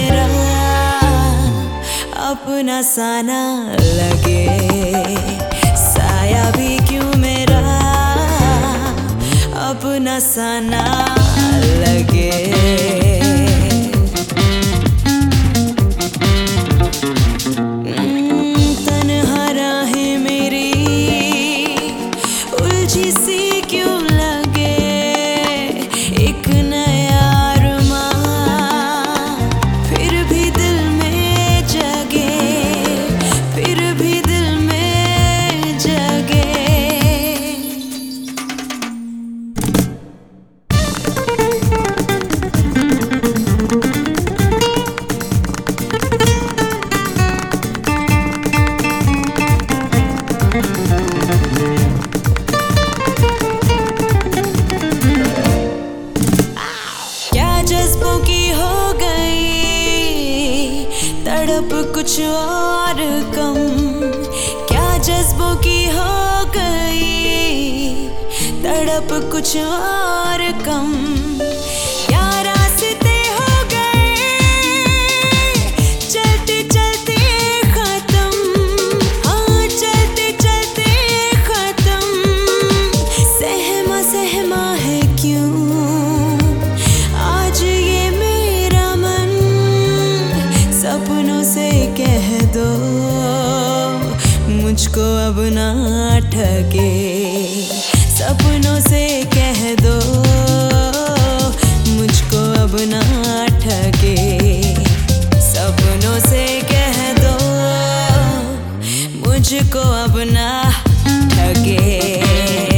मेरा अपना साना लगे। साया भी क्यों मेरा अपना साना लगे? कुछ और कम। क्या जज्बों की हो गई? तड़प कुछ और कम। मुझको अब ना ठगे। सपनों से कह दो, मुझको अब ना ठगे। सपनों से कह दो, मुझको अब ना ठगे।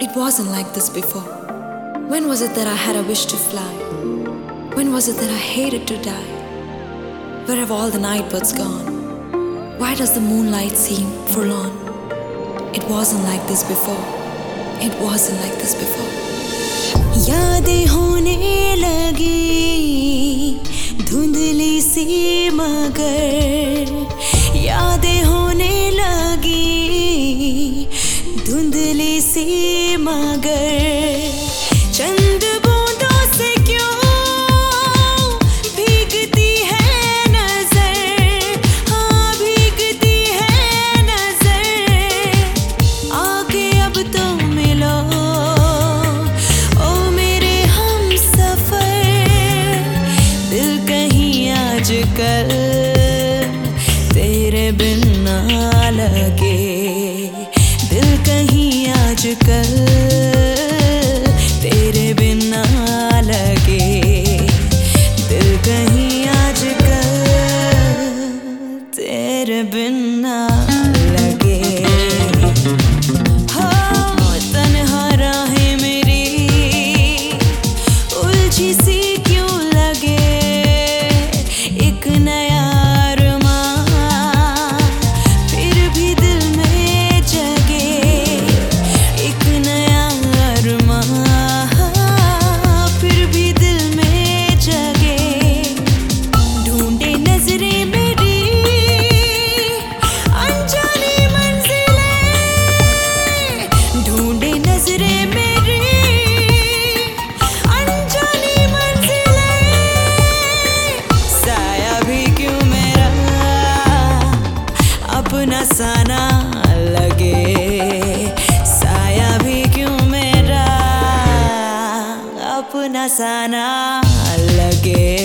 It wasn't like this before. When was it that I had a wish to fly? When was it that I hated to die? Where have all the night birds gone? Why does the moonlight seem forlorn? It wasn't like this before. It wasn't like this before. यादें होने लगी धुंधली सी मगर यादें होने सी मगर चंद बूंदों से क्यों भीगती है नज़र? हाँ भीगती है नज़र। आके अब तो मिलो, ओ मेरे हम सफ़र। दिल कहीं आज कल तेरे बिन लगे। कहीं आज pernah sana lagi